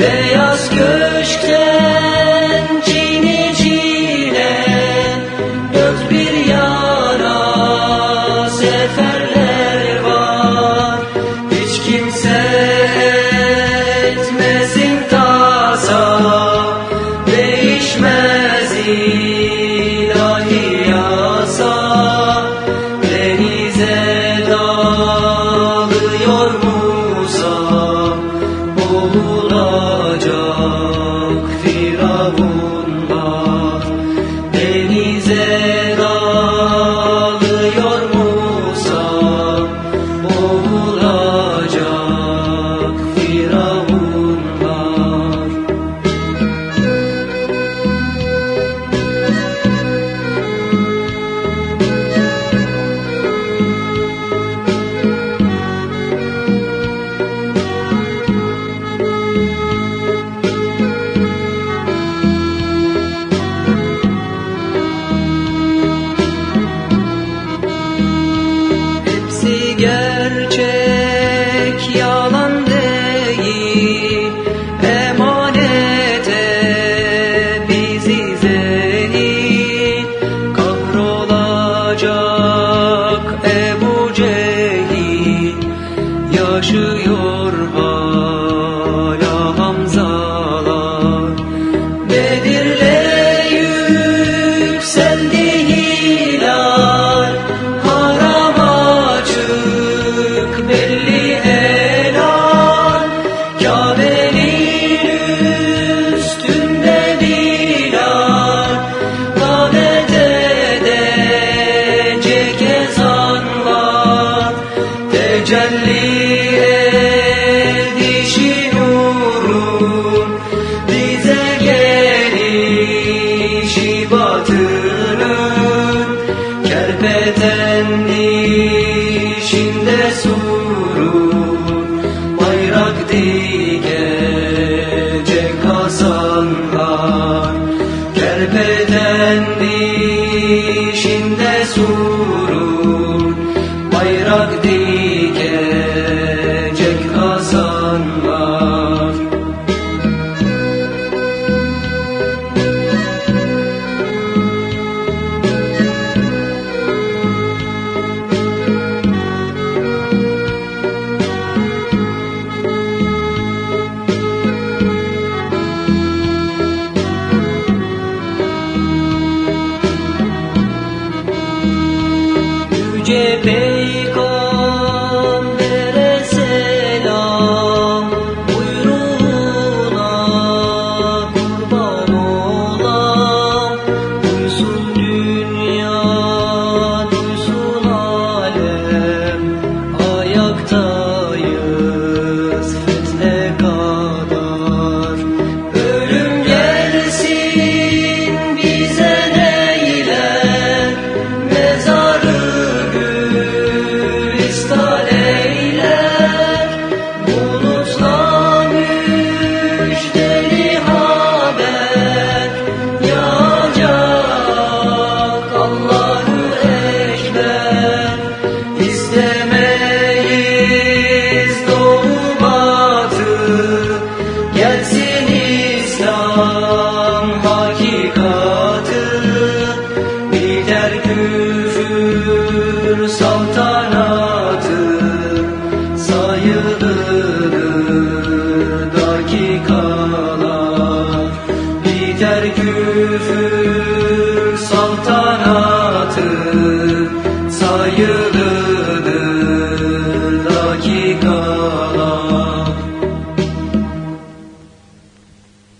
Beyaz köşkten cini cine Dört bir yana seferler var. Hiç kimse etmez intasa Değişmez Yeah. kendi içinde surur bayrak dikecek Hasanlar Kerbeden içinde surur bayrak dikecek Hasanlar 却悲。küfür saltanatı sayılır.